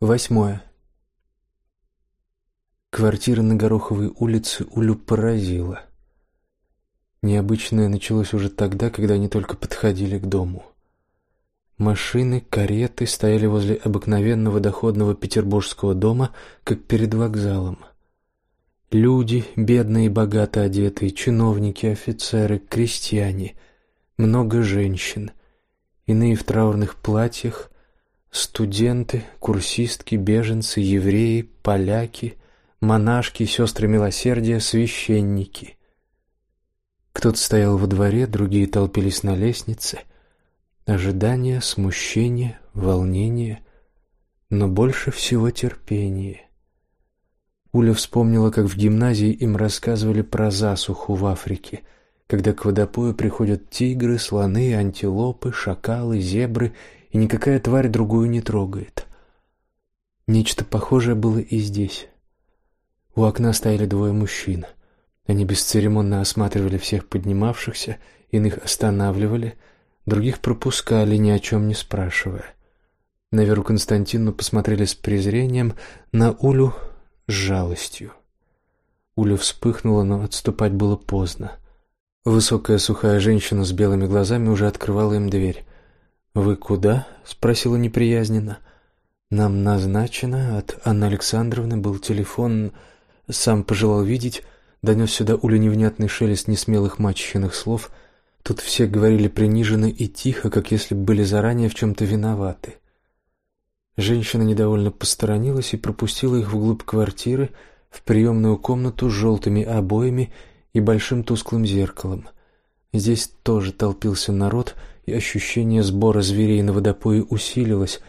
Восьмое. Квартира на Гороховой улице Улю поразила. Необычное началось уже тогда, когда они только подходили к дому. Машины, кареты стояли возле обыкновенного доходного петербургского дома, как перед вокзалом. Люди, бедные и богато одетые, чиновники, офицеры, крестьяне, много женщин, иные в траурных платьях, Студенты, курсистки, беженцы, евреи, поляки, монашки, сестры милосердия, священники. Кто-то стоял во дворе, другие толпились на лестнице. Ожидание, смущение, волнение, но больше всего терпение. Уля вспомнила, как в гимназии им рассказывали про засуху в Африке, когда к водопою приходят тигры, слоны, антилопы, шакалы, зебры и никакая тварь другую не трогает. Нечто похожее было и здесь. У окна стояли двое мужчин. Они бесцеремонно осматривали всех поднимавшихся, иных останавливали, других пропускали, ни о чем не спрашивая. На Веру Константину посмотрели с презрением, на Улю с жалостью. Уля вспыхнула, но отступать было поздно. Высокая сухая женщина с белыми глазами уже открывала им дверь. «Вы куда?» — спросила неприязненно. «Нам назначено. От Анны Александровны был телефон. Сам пожелал видеть. Донес сюда Уля невнятный шелест несмелых мачехиных слов. Тут все говорили приниженно и тихо, как если бы были заранее в чем-то виноваты». Женщина недовольно посторонилась и пропустила их вглубь квартиры, в приемную комнату с желтыми обоями и большим тусклым зеркалом. Здесь тоже толпился народ, и ощущение сбора зверей на водопое усилилось,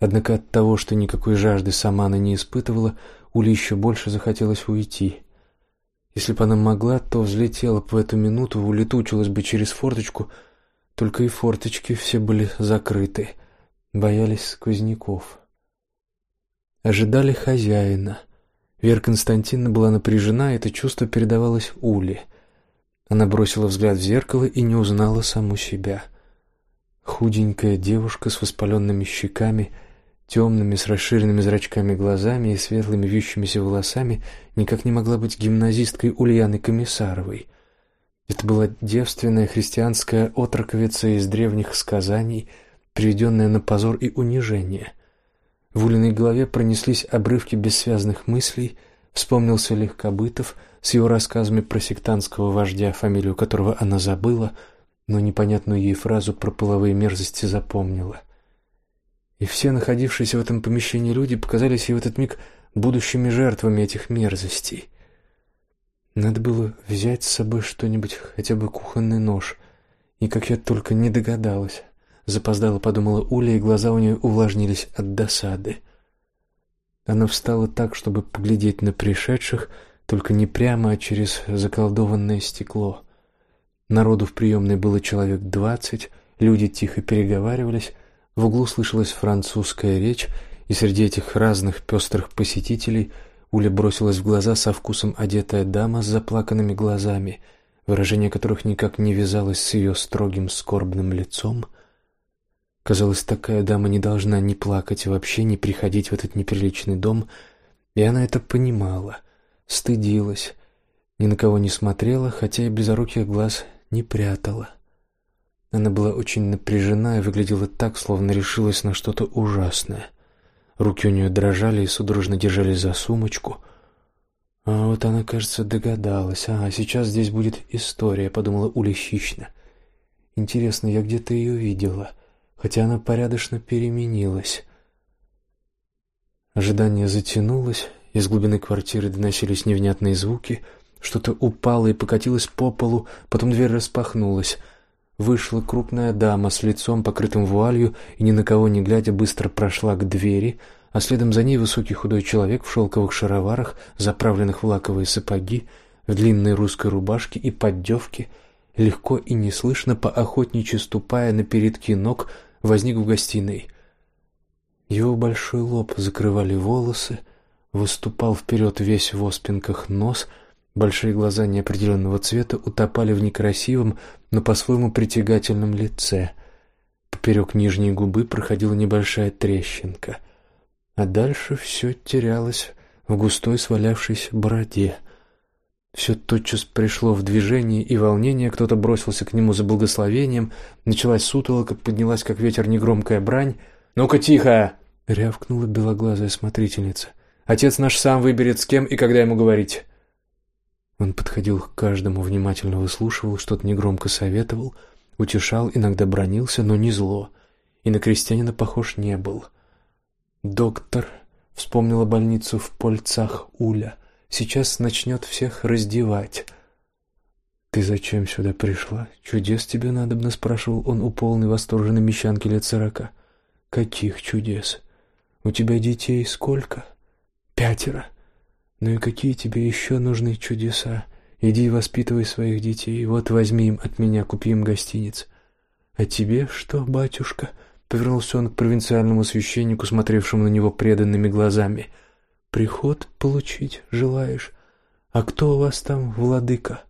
однако от того, что никакой жажды сама она не испытывала, Уле еще больше захотелось уйти. Если бы она могла, то взлетела бы в эту минуту, улетучилась бы через форточку, только и форточки все были закрыты, боялись сквозняков. Ожидали хозяина. Вера Константиновна была напряжена, и это чувство передавалось Уле. Она бросила взгляд в зеркало и не узнала саму себя — Худенькая девушка с воспаленными щеками, темными с расширенными зрачками глазами и светлыми вьющимися волосами никак не могла быть гимназисткой Ульяны Комиссаровой. Это была девственная христианская отроковица из древних сказаний, приведенная на позор и унижение. В Улиной голове пронеслись обрывки бессвязных мыслей, вспомнился Легкобытов с его рассказами про сектантского вождя, фамилию которого она забыла — но непонятную ей фразу про половые мерзости запомнила. И все находившиеся в этом помещении люди показались ей в этот миг будущими жертвами этих мерзостей. Надо было взять с собой что-нибудь, хотя бы кухонный нож, и как я только не догадалась. Запоздала, подумала Уля, и глаза у нее увлажнились от досады. Она встала так, чтобы поглядеть на пришедших, только не прямо, а через заколдованное стекло. Народу в приемной было человек двадцать, люди тихо переговаривались, в углу слышалась французская речь, и среди этих разных пестрых посетителей Уля бросилась в глаза со вкусом одетая дама с заплаканными глазами, выражение которых никак не вязалось с ее строгим скорбным лицом. Казалось, такая дама не должна ни плакать вообще, ни приходить в этот неприличный дом, и она это понимала, стыдилась, ни на кого не смотрела, хотя и близоруких глаз не прятала. Она была очень напряжена и выглядела так, словно решилась на что-то ужасное. Руки у нее дрожали и судорожно держались за сумочку. А вот она, кажется, догадалась. А, сейчас здесь будет история, подумала Уля. Интересно, я где-то ее видела, хотя она порядочно переменилась. Ожидание затянулось, из глубины квартиры доносились невнятные звуки — что-то упало и покатилось по полу, потом дверь распахнулась. Вышла крупная дама с лицом покрытым вуалью и ни на кого не глядя быстро прошла к двери, а следом за ней высокий худой человек в шелковых шароварах, заправленных в лаковые сапоги, в длинной русской рубашке и поддевке, легко и неслышно по охотничьи ступая на передки ног, возник в гостиной. Его большой лоб закрывали волосы, выступал вперед весь в оспинках нос — Большие глаза неопределенного цвета утопали в некрасивом, но по-своему притягательном лице. Поперек нижней губы проходила небольшая трещинка. а дальше все терялось в густой свалявшейся бороде. Все тотчас пришло в движение и волнение, кто-то бросился к нему за благословением, началась сутолока, поднялась как ветер негромкая брань. «Ну-ка, тихо!» — рявкнула белоглазая смотрительница. «Отец наш сам выберет, с кем и когда ему говорить». Он подходил к каждому, внимательно выслушивал, что-то негромко советовал, утешал, иногда бронился, но не зло, и на крестьянина похож не был. Доктор вспомнила больницу в Польцах Уля. Сейчас начнет всех раздевать. Ты зачем сюда пришла? Чудес тебе надобно, спрашивал он у полной восторженной мещанки лет сорока. Каких чудес? У тебя детей сколько? Пятеро. Ну и какие тебе еще нужны чудеса? Иди воспитывай своих детей. Вот возьми им от меня, купи им гостиниц. А тебе что, батюшка? Повернулся он к провинциальному священнику, смотревшему на него преданными глазами. Приход получить желаешь? А кто у вас там владыка?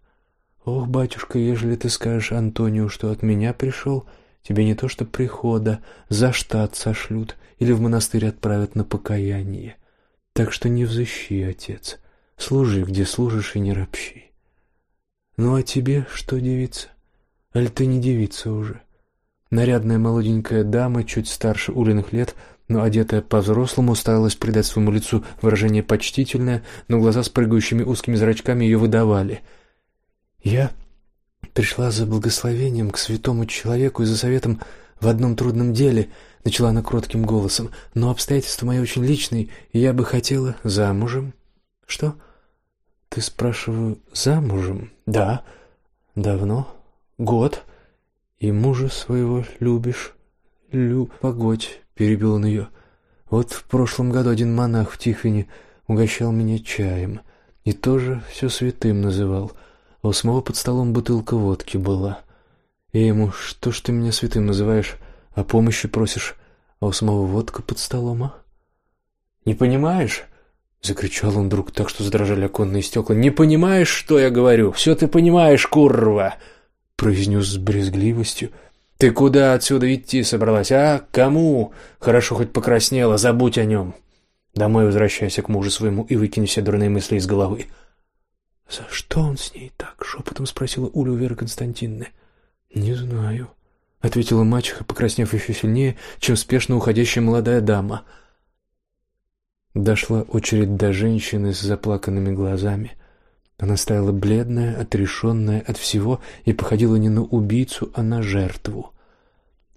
Ох, батюшка, ежели ты скажешь Антонию, что от меня пришел, тебе не то что прихода, за штат сошлют или в монастырь отправят на покаяние. Так что не взыщи, отец. Служи, где служишь, и не ропщи. Ну а тебе что, девица? Аль ты не девица уже? Нарядная молоденькая дама, чуть старше Улиных лет, но одетая по-взрослому, старалась придать своему лицу выражение почтительное, но глаза с прыгающими узкими зрачками ее выдавали. «Я пришла за благословением к святому человеку и за советом в одном трудном деле», — начала она кротким голосом, — «но обстоятельства мои очень личные, и я бы хотела замужем». «Что?» «Ты, спрашиваю, замужем?» «Да». «Давно?» «Год». «И мужа своего любишь?» «Лю...» «Погодь», — перебил он ее. «Вот в прошлом году один монах в Тихвине угощал меня чаем и тоже все святым называл, у самого под столом бутылка водки была. И ему, что ж ты меня святым называешь, а помощи просишь, а у самого водка под столом, а?» «Не понимаешь?» — закричал он вдруг так, что задрожали оконные стекла. «Не понимаешь, что я говорю? Все ты понимаешь, курва!» произнес с брезгливостью. «Ты куда отсюда идти собралась, а? Кому? Хорошо хоть покраснела, забудь о нем. Домой возвращайся к мужу своему и выкинь все дурные мысли из головы». «За что он с ней так?» — шепотом спросила Уля у Веры Константиновны. «Не знаю», — ответила мачеха, покраснев еще сильнее, чем спешно уходящая молодая дама. Дошла очередь до женщины с заплаканными глазами. Она стояла бледная, отрешенная от всего и походила не на убийцу, а на жертву.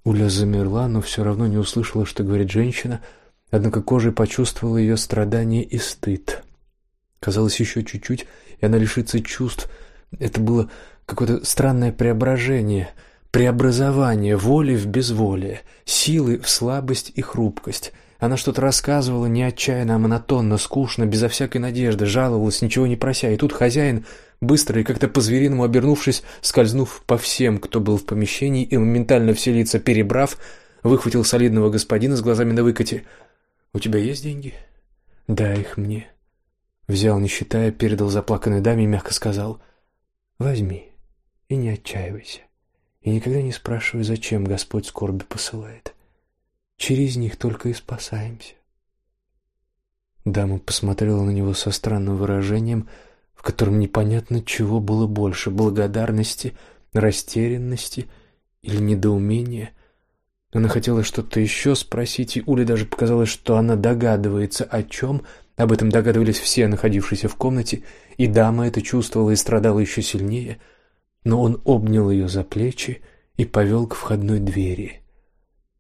Уля замерла, но все равно не услышала, что говорит женщина, однако кожей почувствовала ее страдание и стыд. Казалось, еще чуть-чуть, и она лишится чувств. Это было какое-то странное преображение, преобразование воли в безволие, силы в слабость и хрупкость — она что-то рассказывала не отчаянно, а монотонно, скучно, безо всякой надежды, жаловалась, ничего не прося. И тут хозяин, быстро и как-то по-звериному обернувшись, скользнув по всем, кто был в помещении, и моментально все лица перебрав, выхватил солидного господина с глазами на выкате. «У тебя есть деньги?» «Дай их мне». Взял, не считая, передал заплаканной даме и мягко сказал «Возьми и не отчаивайся, и никогда не спрашивай, зачем Господь скорби посылает». Через них только и спасаемся. Дама посмотрела на него со странным выражением, в котором непонятно чего было больше: благодарности, растерянности или недоумения. Она хотела что-то еще спросить, и Уле даже показалось, что она догадывается о чем. Об этом догадывались все находившиеся в комнате, и дама это чувствовала и страдала еще сильнее. Но он обнял ее за плечи и повел к входной двери.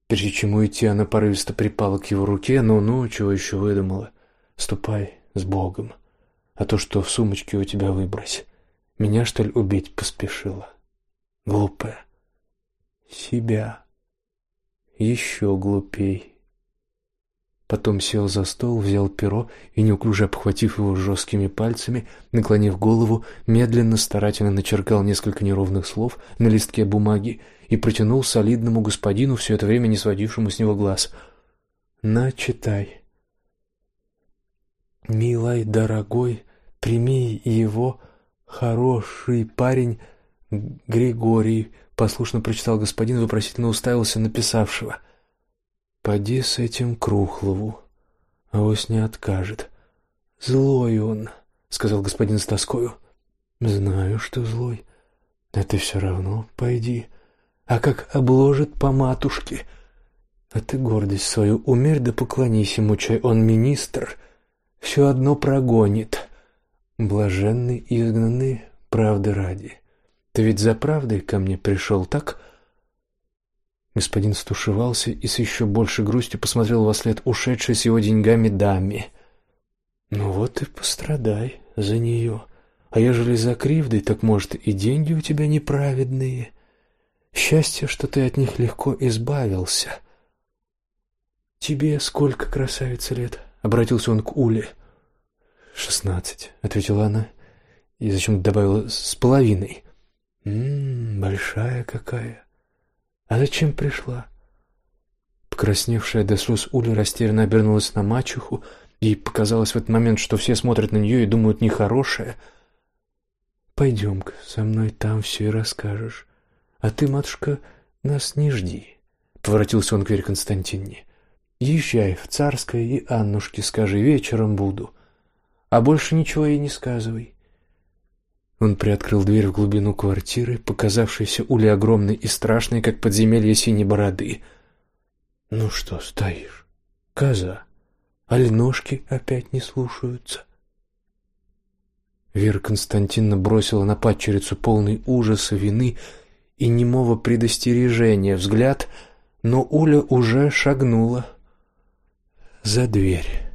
Прежде чем уйти, она порывисто припала к его руке. «Ну-ну, чего еще выдумала? Ступай с Богом. А то, что в сумочке у тебя выбрось. Меня, что ли, убить поспешила? Глупая. Себя. Еще глупей». Потом сел за стол, взял перо и, неуклюже обхватив его жесткими пальцами, наклонив голову, медленно, старательно начеркал несколько неровных слов на листке бумаги и протянул солидному господину, все это время не сводившему с него глаз. «На, читай». «Милый, дорогой, прими его, хороший парень Григорий», — послушно прочитал господин, вопросительно уставился на писавшего — Поди с этим Крухлову. авось не откажет. Злой он, сказал господин с тоскою. Знаю, что злой. А ты все равно пойди. А как обложит по матушке? А ты гордость свою умерь да поклонись ему, чай он министр. Все одно прогонит. Блаженный изгнанный, правды ради. Ты ведь за правдой ко мне пришел, так? Господин стушевался и с еще большей грустью посмотрел во след ушедшей с его деньгами даме. Ну вот и пострадай за нее. А ежели за кривдой, так может и деньги у тебя неправедные. Счастье, что ты от них легко избавился. Тебе сколько, красавица, лет? Обратился он к Уле. «Шестнадцать», — ответила она и зачем добавила «с половиной». «Ммм, большая какая. А зачем пришла?» Покрасневшая до слез Уля растерянно обернулась на мачеху. Ей показалось в этот момент, что все смотрят на нее и думают нехорошее. «Пойдем-ка, со мной там все и расскажешь. А ты, матушка, нас не жди», — поворотился он к Вере Константине. «Езжай в Царское и Аннушке скажи, вечером буду. А больше ничего ей не сказывай. Он приоткрыл дверь в глубину квартиры, показавшейся Уле огромной и страшной, как подземелье синей бороды. «Ну что стоишь, коза? Аль опять не слушаются?» Вера Константиновна бросила на падчерицу полный ужаса, вины и немого предостережения взгляд, но Уля уже шагнула за дверь.